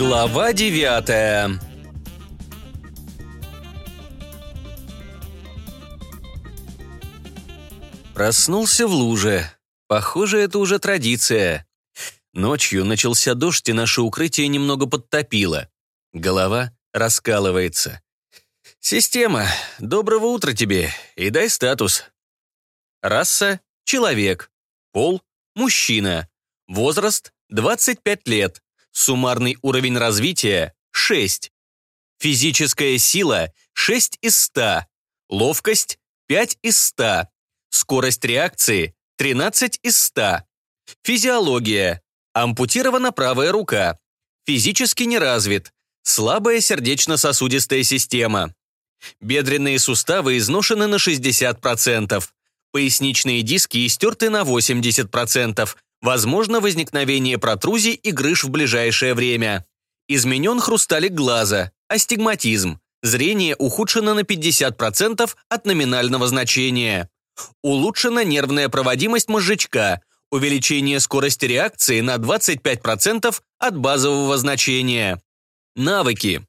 Глава девятая Проснулся в луже. Похоже, это уже традиция. Ночью начался дождь, и наше укрытие немного подтопило. Голова раскалывается. «Система, доброго утра тебе, и дай статус». Раса – человек. Пол – мужчина. Возраст – 25 лет. Суммарный уровень развития – 6. Физическая сила – 6 из 100. Ловкость – 5 из 100. Скорость реакции – 13 из 100. Физиология. Ампутирована правая рука. Физически не развит. Слабая сердечно-сосудистая система. Бедренные суставы изношены на 60%. Поясничные диски истерты на 80%. Возможно возникновение протрузий и грыж в ближайшее время. Изменен хрусталик глаза, астигматизм. Зрение ухудшено на 50% от номинального значения. Улучшена нервная проводимость мозжечка, увеличение скорости реакции на 25% от базового значения. Навыки.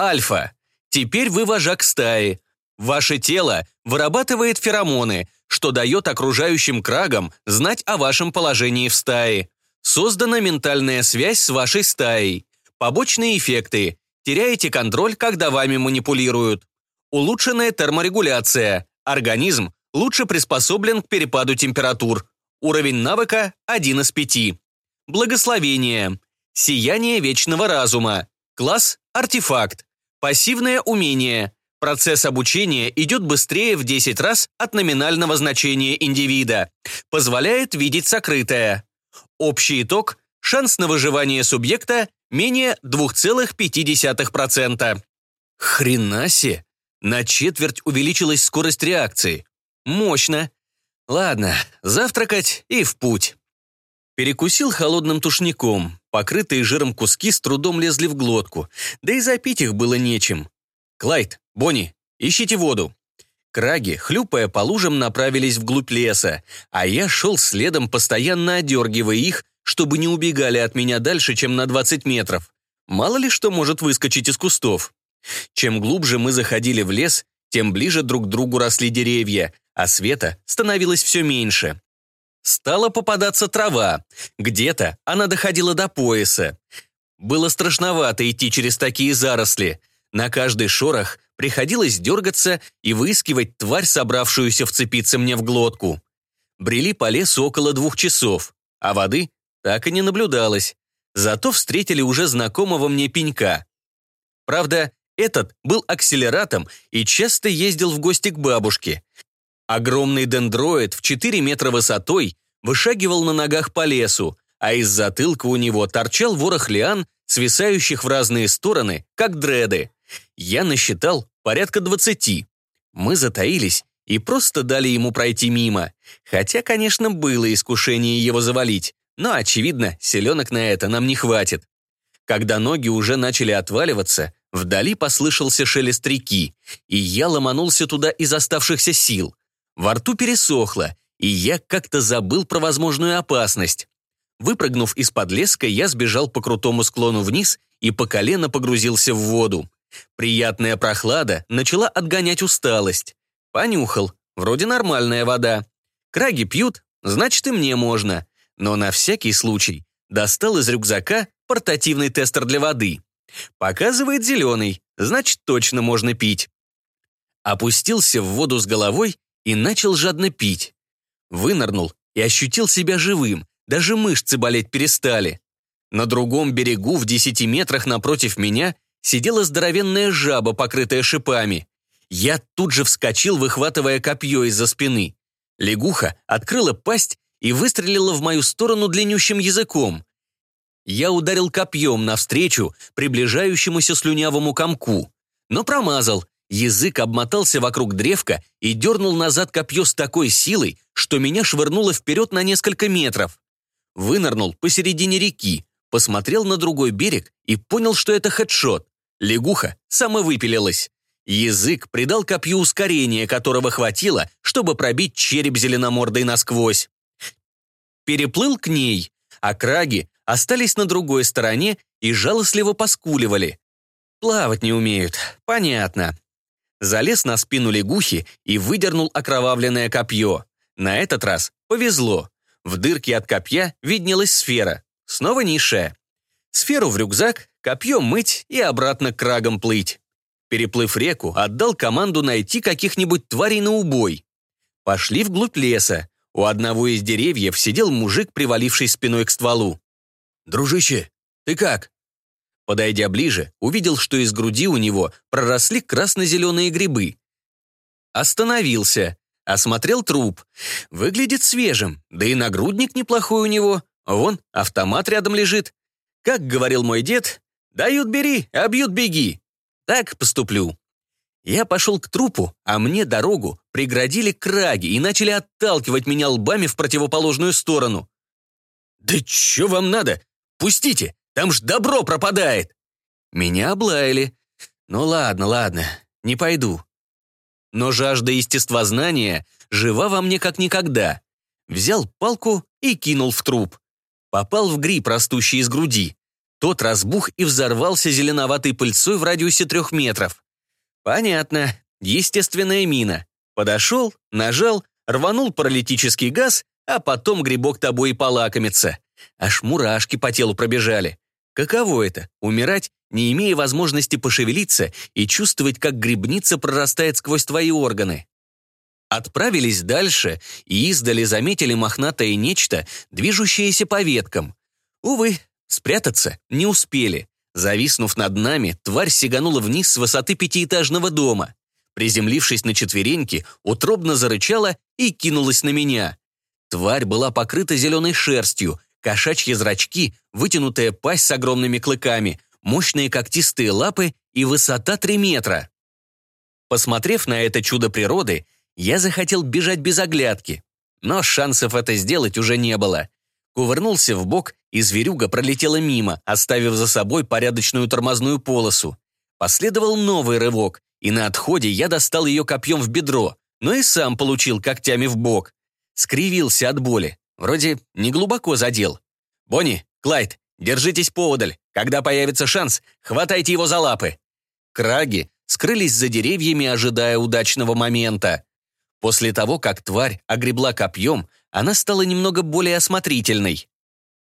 Альфа. Теперь вы вожак стаи. Ваше тело вырабатывает феромоны, что дает окружающим крагам знать о вашем положении в стае. Создана ментальная связь с вашей стаей. Побочные эффекты. Теряете контроль, когда вами манипулируют. Улучшенная терморегуляция. Организм лучше приспособлен к перепаду температур. Уровень навыка – 1 из 5. Благословение. Сияние вечного разума. Класс – артефакт. Пассивное умение. Процесс обучения идет быстрее в 10 раз от номинального значения индивида. Позволяет видеть сокрытое. Общий итог – шанс на выживание субъекта менее 2,5%. Хрена себе! На четверть увеличилась скорость реакции. Мощно. Ладно, завтракать и в путь. Перекусил холодным тушником. Покрытые жиром куски с трудом лезли в глотку, да и запить их было нечем. «Клайд, Бонни, ищите воду». Краги, хлюпая по лужам, направились вглубь леса, а я шел следом, постоянно одергивая их, чтобы не убегали от меня дальше, чем на 20 метров. Мало ли что может выскочить из кустов. Чем глубже мы заходили в лес, тем ближе друг к другу росли деревья, а света становилось все меньше. Стала попадаться трава. Где-то она доходила до пояса. Было страшновато идти через такие заросли. На каждый шорох приходилось дергаться и выискивать тварь, собравшуюся вцепиться мне в глотку. Брели по лесу около двух часов, а воды так и не наблюдалось. Зато встретили уже знакомого мне пенька. Правда, этот был акселератом и часто ездил в гости к бабушке. Огромный дендроид в 4 метра высотой вышагивал на ногах по лесу, а из затылка у него торчал ворох лиан, свисающих в разные стороны, как дреды. Я насчитал порядка двадцати. Мы затаились и просто дали ему пройти мимо. Хотя, конечно, было искушение его завалить, но, очевидно, селенок на это нам не хватит. Когда ноги уже начали отваливаться, вдали послышался шелест реки, и я ломанулся туда из оставшихся сил. Во рту пересохло, и я как-то забыл про возможную опасность. Выпрыгнув из-под леска, я сбежал по крутому склону вниз и по колено погрузился в воду. Приятная прохлада начала отгонять усталость. Понюхал, вроде нормальная вода. Краги пьют, значит и мне можно. Но на всякий случай достал из рюкзака портативный тестер для воды. Показывает зеленый, значит точно можно пить. Опустился в воду с головой и начал жадно пить. Вынырнул и ощутил себя живым, даже мышцы болеть перестали. На другом берегу, в десяти метрах напротив меня, сидела здоровенная жаба, покрытая шипами. Я тут же вскочил, выхватывая копье из-за спины. Лягуха открыла пасть и выстрелила в мою сторону длиннющим языком. Я ударил копьем навстречу приближающемуся слюнявому комку, но промазал Язык обмотался вокруг древка и дернул назад копье с такой силой, что меня швырнуло вперед на несколько метров. Вынырнул посередине реки, посмотрел на другой берег и понял, что это хедшот. Лягуха самовыпилилась. Язык придал копью ускорения, которого хватило, чтобы пробить череп зеленомордой насквозь. Переплыл к ней, а краги остались на другой стороне и жалостливо поскуливали. Плавать не умеют, понятно. Залез на спину лягухи и выдернул окровавленное копье. На этот раз повезло. В дырке от копья виднелась сфера, снова низшая. Сферу в рюкзак, копье мыть и обратно к крагам плыть. Переплыв реку, отдал команду найти каких-нибудь тварей на убой. Пошли вглубь леса. У одного из деревьев сидел мужик, приваливший спиной к стволу. «Дружище, ты как?» Подойдя ближе, увидел, что из груди у него проросли красно-зеленые грибы. Остановился, осмотрел труп. Выглядит свежим, да и нагрудник неплохой у него. Вон, автомат рядом лежит. Как говорил мой дед, «Дают — бери, а бьют — беги». Так поступлю. Я пошел к трупу, а мне дорогу преградили краги и начали отталкивать меня лбами в противоположную сторону. «Да чё вам надо? Пустите, там ж добро пропадает!» Меня облаяли. Ну ладно, ладно, не пойду. Но жажда естествознания жива во мне как никогда. Взял палку и кинул в труп. Попал в гриб, растущий из груди. Тот разбух и взорвался зеленоватой пыльцой в радиусе трех метров. Понятно. Естественная мина. Подошел, нажал, рванул паралитический газ, а потом грибок тобой и полакомится. Аж мурашки по телу пробежали. Каково это — умирать, не имея возможности пошевелиться и чувствовать, как грибница прорастает сквозь твои органы? Отправились дальше и издали заметили мохнатое нечто, движущееся по веткам. Увы, Спрятаться не успели. Зависнув над нами, тварь сиганула вниз с высоты пятиэтажного дома. Приземлившись на четвереньки, утробно зарычала и кинулась на меня. Тварь была покрыта зеленой шерстью, кошачьи зрачки, вытянутая пасть с огромными клыками, мощные когтистые лапы и высота три метра. Посмотрев на это чудо природы, я захотел бежать без оглядки. Но шансов это сделать уже не было. Кувырнулся в бок, и зверюга пролетела мимо, оставив за собой порядочную тормозную полосу. Последовал новый рывок, и на отходе я достал ее копьем в бедро, но и сам получил когтями в бок. Скривился от боли. Вроде не глубоко задел. «Бонни, Клайд, держитесь поодаль. Когда появится шанс, хватайте его за лапы». Краги скрылись за деревьями, ожидая удачного момента. После того, как тварь огребла копьем, она стала немного более осмотрительной.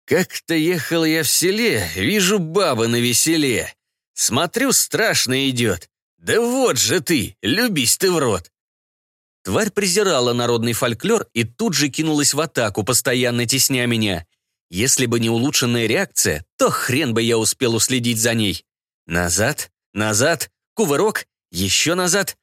«Как-то ехал я в селе, вижу бабы на веселе. Смотрю, страшно идет. Да вот же ты, любись ты в рот!» Тварь презирала народный фольклор и тут же кинулась в атаку, постоянно тесня меня. Если бы не улучшенная реакция, то хрен бы я успел уследить за ней. Назад, назад, кувырок, еще назад.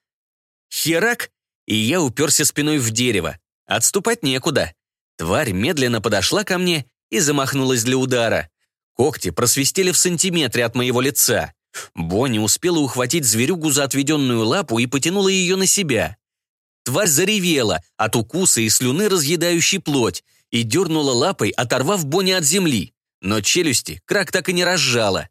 Херак, и я уперся спиной в дерево. Отступать некуда. Тварь медленно подошла ко мне и замахнулась для удара. Когти просвистели в сантиметре от моего лица. Бонни успела ухватить зверюгу за отведенную лапу и потянула ее на себя. Тварь заревела от укуса и слюны, разъедающей плоть, и дернула лапой, оторвав Бонни от земли. Но челюсти крак так и не разжала.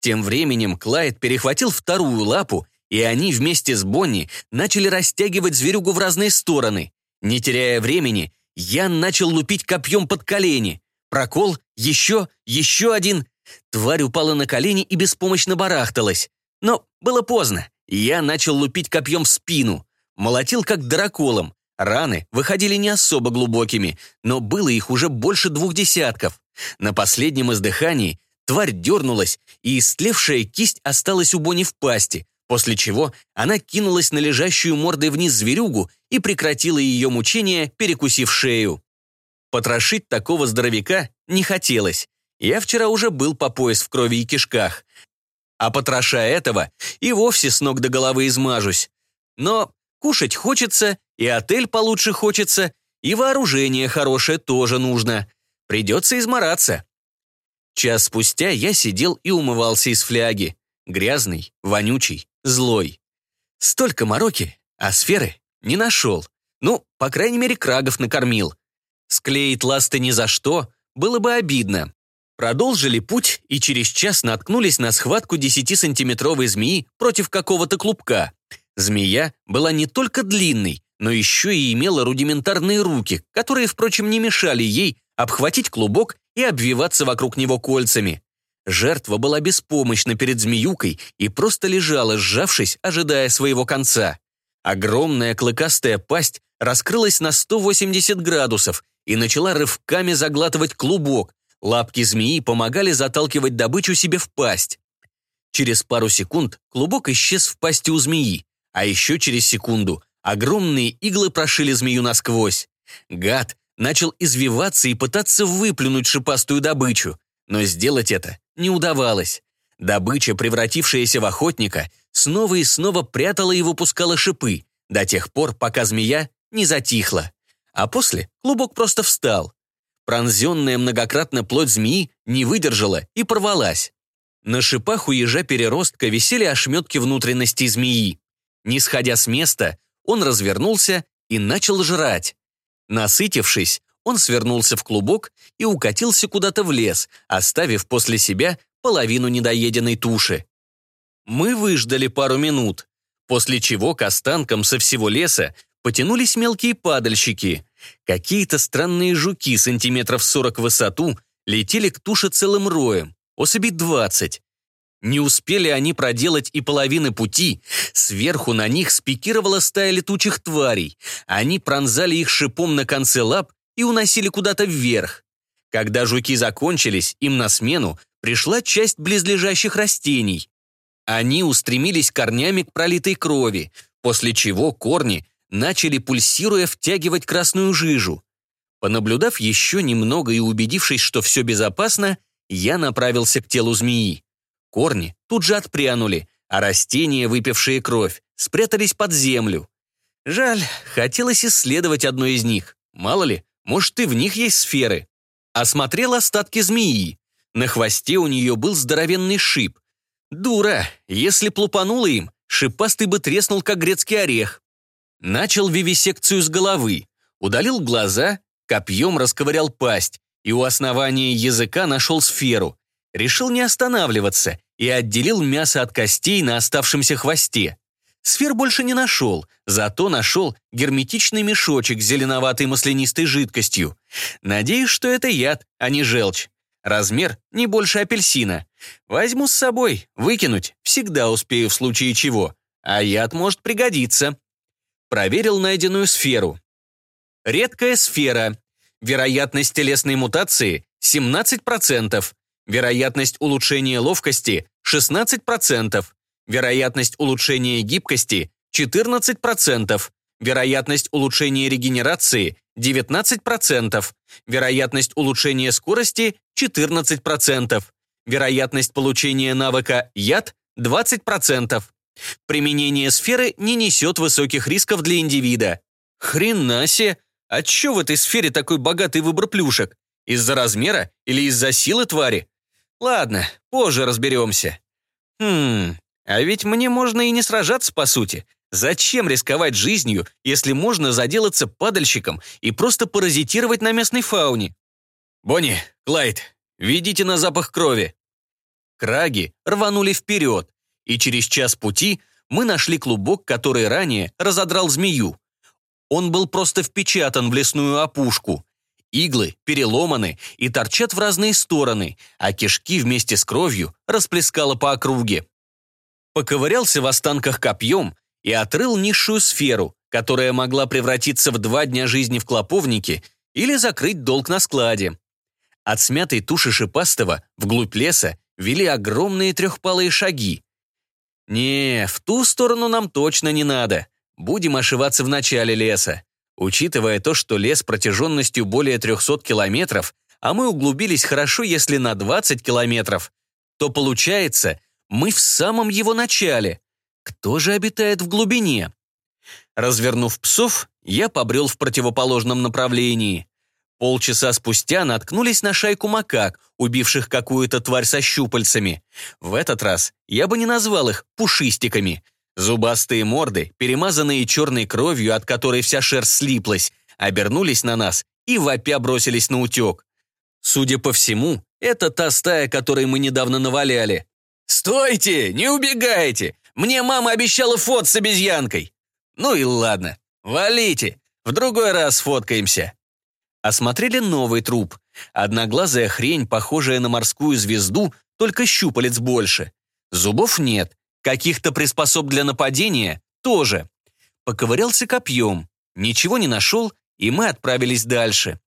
Тем временем Клайд перехватил вторую лапу, и они вместе с Бонни начали растягивать зверюгу в разные стороны. Не теряя времени, я начал лупить копьем под колени. Прокол, еще, еще один. Тварь упала на колени и беспомощно барахталась. Но было поздно. Я начал лупить копьем в спину. Молотил как драколом. Раны выходили не особо глубокими, но было их уже больше двух десятков. На последнем издыхании тварь дернулась, и истлевшая кисть осталась у Бони в пасти, после чего она кинулась на лежащую мордой вниз зверюгу и прекратила ее мучение, перекусив шею. Потрошить такого здоровяка не хотелось. Я вчера уже был по пояс в крови и кишках. А потроша этого и вовсе с ног до головы измажусь. Но кушать хочется, и отель получше хочется, и вооружение хорошее тоже нужно. Придется измораться. Час спустя я сидел и умывался из фляги. Грязный, вонючий, злой. Столько мороки, а сферы не нашел. Ну, по крайней мере, крагов накормил. Склеить ласты ни за что было бы обидно. Продолжили путь и через час наткнулись на схватку 10-сантиметровой змеи против какого-то клубка. Змея была не только длинной, но еще и имела рудиментарные руки, которые, впрочем, не мешали ей обхватить клубок и обвиваться вокруг него кольцами. Жертва была беспомощна перед змеюкой и просто лежала, сжавшись, ожидая своего конца. Огромная клыкастая пасть раскрылась на 180 градусов и начала рывками заглатывать клубок. Лапки змеи помогали заталкивать добычу себе в пасть. Через пару секунд клубок исчез в пасти у змеи, а еще через секунду огромные иглы прошили змею насквозь. Гад начал извиваться и пытаться выплюнуть шипастую добычу, но сделать это не удавалось. Добыча, превратившаяся в охотника, снова и снова прятала и выпускала шипы, до тех пор, пока змея не затихла. А после клубок просто встал. Пронзенная многократно плоть змеи не выдержала и порвалась. На шипах у ежа-переростка висели ошметки внутренностей змеи. Не сходя с места, он развернулся и начал жрать. Насытившись, он свернулся в клубок и укатился куда-то в лес, оставив после себя половину недоеденной туши. Мы выждали пару минут, после чего к останкам со всего леса потянулись мелкие падальщики. Какие-то странные жуки сантиметров сорок в высоту летели к туше целым роем, особей двадцать. Не успели они проделать и половины пути, сверху на них спикировала стая летучих тварей. Они пронзали их шипом на конце лап и уносили куда-то вверх. Когда жуки закончились, им на смену пришла часть близлежащих растений. Они устремились корнями к пролитой крови, после чего корни начали пульсируя втягивать красную жижу. Понаблюдав еще немного и убедившись, что все безопасно, я направился к телу змеи. Корни тут же отпрянули, а растения, выпившие кровь, спрятались под землю. Жаль, хотелось исследовать одно из них. Мало ли, может, и в них есть сферы. Осмотрел остатки змеи. На хвосте у нее был здоровенный шип. Дура, если плупанула им, шипастый бы треснул, как грецкий орех. Начал вивисекцию с головы, удалил глаза, копьем расковырял пасть и у основания языка нашел сферу. Решил не останавливаться и отделил мясо от костей на оставшемся хвосте. Сфер больше не нашел, зато нашел герметичный мешочек с зеленоватой маслянистой жидкостью. Надеюсь, что это яд, а не желчь. Размер не больше апельсина. Возьму с собой, выкинуть, всегда успею в случае чего. А яд может пригодиться. Проверил найденную сферу. Редкая сфера. Вероятность телесной мутации 17%. Вероятность улучшения ловкости 16%. Вероятность улучшения гибкости 14%. Вероятность улучшения регенерации 19%. Вероятность улучшения скорости 14%. Вероятность получения навыка яд 20%. Применение сферы не несет высоких рисков для индивида. Хрена! А чё в этой сфере такой богатый выбор плюшек? Из-за размера или из-за силы твари? Ладно, позже разберемся. Хм, а ведь мне можно и не сражаться, по сути. Зачем рисковать жизнью, если можно заделаться падальщиком и просто паразитировать на местной фауне? Бонни, Клайд, ведите на запах крови. Краги рванули вперед, и через час пути мы нашли клубок, который ранее разодрал змею. Он был просто впечатан в лесную опушку. Иглы переломаны и торчат в разные стороны, а кишки вместе с кровью расплескало по округе. Поковырялся в останках копьем и отрыл низшую сферу, которая могла превратиться в два дня жизни в клоповнике или закрыть долг на складе. От смятой туши шипастого вглубь леса вели огромные трехпалые шаги, «Не, в ту сторону нам точно не надо. Будем ошиваться в начале леса. Учитывая то, что лес протяженностью более 300 километров, а мы углубились хорошо, если на 20 километров, то получается, мы в самом его начале. Кто же обитает в глубине? Развернув псов, я побрел в противоположном направлении. Полчаса спустя наткнулись на шайку макак, убивших какую-то тварь со щупальцами. В этот раз я бы не назвал их пушистиками. Зубастые морды, перемазанные черной кровью, от которой вся шерсть слиплась, обернулись на нас и вопя бросились на утек. Судя по всему, это та стая, которой мы недавно наваляли. «Стойте! Не убегайте! Мне мама обещала фот с обезьянкой!» «Ну и ладно, валите! В другой раз фоткаемся!» Осмотрели новый труп. Одноглазая хрень, похожая на морскую звезду, только щупалец больше. Зубов нет, каких-то приспособ для нападения тоже. Поковырялся копьем, ничего не нашел, и мы отправились дальше.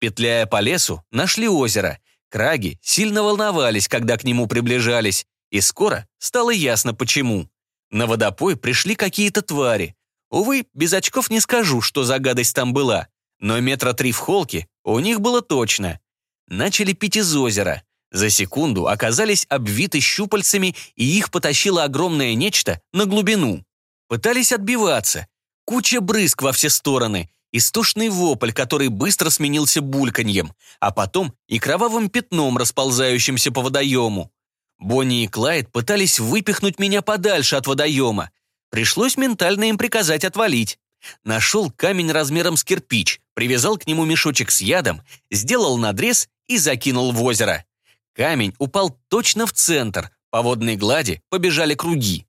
Петляя по лесу, нашли озеро. Краги сильно волновались, когда к нему приближались, и скоро стало ясно почему. На водопой пришли какие-то твари. Увы, без очков не скажу, что за гадость там была, но метра три в холке у них было точно. Начали пить из озера. За секунду оказались обвиты щупальцами, и их потащило огромное нечто на глубину. Пытались отбиваться. Куча брызг во все стороны, истошный вопль, который быстро сменился бульканьем, а потом и кровавым пятном, расползающимся по водоему. Бонни и Клайд пытались выпихнуть меня подальше от водоема. Пришлось ментально им приказать отвалить. Нашел камень размером с кирпич, привязал к нему мешочек с ядом, сделал надрез и закинул в озеро. Камень упал точно в центр, по водной глади побежали круги.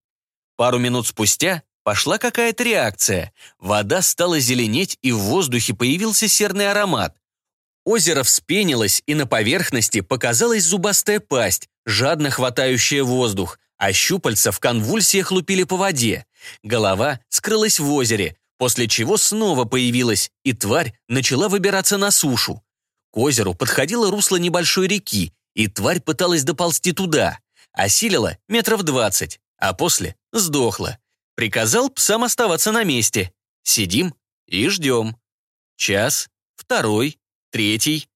Пару минут спустя пошла какая-то реакция. Вода стала зеленеть, и в воздухе появился серный аромат. Озеро вспенилось, и на поверхности показалась зубастая пасть, жадно хватающая воздух, а щупальца в конвульсиях лупили по воде. Голова скрылась в озере, после чего снова появилась, и тварь начала выбираться на сушу. К озеру подходило русло небольшой реки, и тварь пыталась доползти туда. Осилила метров двадцать, а после сдохла. Приказал псам оставаться на месте. Сидим и ждем. Час, второй, третий.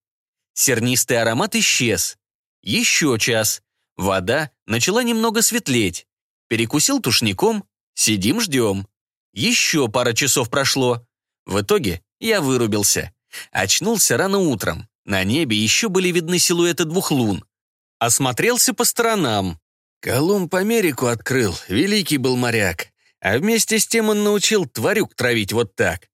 Сернистый аромат исчез. Еще час. Вода начала немного светлеть. Перекусил тушником. Сидим, ждем. Еще пара часов прошло. В итоге я вырубился. Очнулся рано утром. На небе еще были видны силуэты двух лун. Осмотрелся по сторонам. Колумб Америку открыл, великий был моряк. А вместе с тем он научил тварюк травить вот так.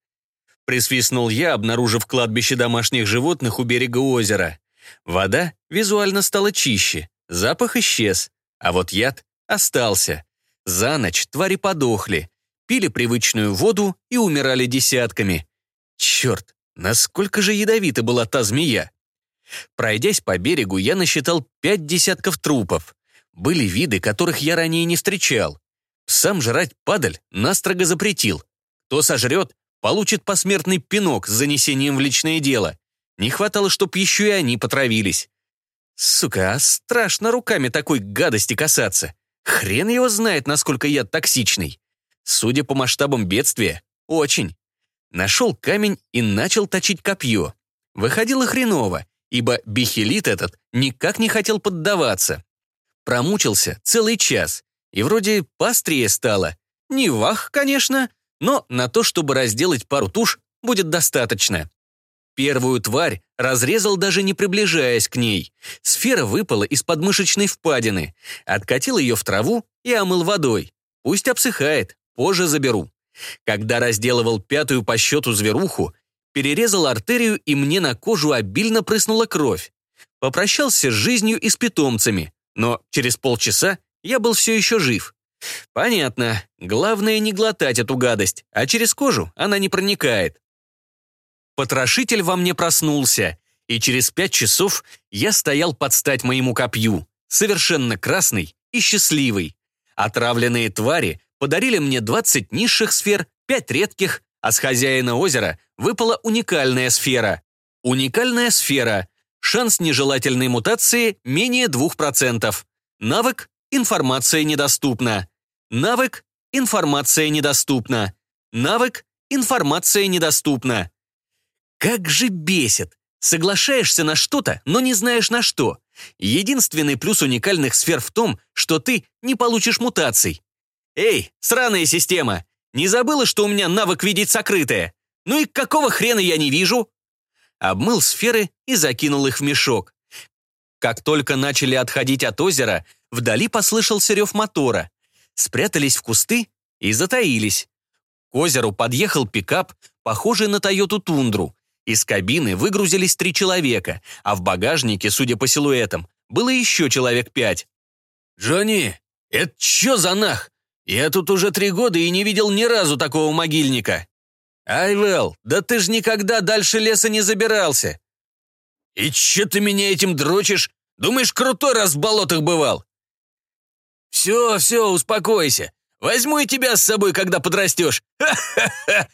Присвистнул я, обнаружив кладбище домашних животных у берега озера. Вода визуально стала чище, запах исчез, а вот яд остался. За ночь твари подохли, пили привычную воду и умирали десятками. Черт, насколько же ядовита была та змея. Пройдясь по берегу, я насчитал пять десятков трупов. Были виды, которых я ранее не встречал. Сам жрать падаль настрого запретил. Кто сожрет, получит посмертный пинок с занесением в личное дело. Не хватало, чтоб еще и они потравились. Сука, а страшно руками такой гадости касаться. Хрен его знает, насколько я токсичный. Судя по масштабам бедствия, очень. Нашел камень и начал точить копье. Выходило хреново, ибо бихелит этот никак не хотел поддаваться. Промучился целый час, и вроде пострее стало. Не вах, конечно, но на то, чтобы разделать пару туш, будет достаточно. Первую тварь разрезал, даже не приближаясь к ней. Сфера выпала из подмышечной впадины. Откатил ее в траву и омыл водой. Пусть обсыхает, позже заберу. Когда разделывал пятую по счету зверуху, перерезал артерию, и мне на кожу обильно прыснула кровь. Попрощался с жизнью и с питомцами, но через полчаса я был все еще жив. Понятно. Главное не глотать эту гадость, а через кожу она не проникает. Потрошитель во мне проснулся, и через пять часов я стоял под стать моему копью, совершенно красный и счастливый. Отравленные твари подарили мне 20 низших сфер, 5 редких, а с хозяина озера выпала уникальная сфера. Уникальная сфера. Шанс нежелательной мутации менее 2%. Навык Информация недоступна. Навык «Информация недоступна». Навык «Информация недоступна». Как же бесит! Соглашаешься на что-то, но не знаешь на что. Единственный плюс уникальных сфер в том, что ты не получишь мутаций. Эй, сраная система! Не забыла, что у меня навык видеть сокрытое? Ну и какого хрена я не вижу? Обмыл сферы и закинул их в мешок. Как только начали отходить от озера, вдали послышался рев мотора. Спрятались в кусты и затаились. К озеру подъехал пикап, похожий на Тойоту Тундру. Из кабины выгрузились три человека, а в багажнике, судя по силуэтам, было еще человек пять. «Джонни, это что за нах? Я тут уже три года и не видел ни разу такого могильника». «Айвел, да ты ж никогда дальше леса не забирался». «И че ты меня этим дрочишь? Думаешь, крутой раз в болотах бывал?» «Все, все, успокойся. Возьму и тебя с собой, когда подрастешь. Ха-ха-ха!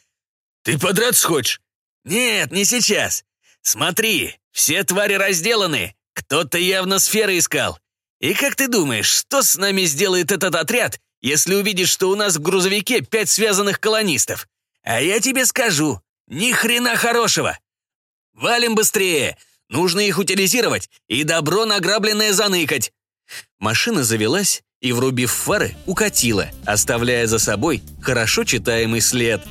Ты подраться хочешь?» «Нет, не сейчас. Смотри, все твари разделаны. Кто-то явно сферы искал. И как ты думаешь, что с нами сделает этот отряд, если увидишь, что у нас в грузовике пять связанных колонистов? А я тебе скажу, ни хрена хорошего. Валим быстрее. Нужно их утилизировать и добро награбленное заныкать. Машина завелась и, врубив фары, укатила, оставляя за собой хорошо читаемый след.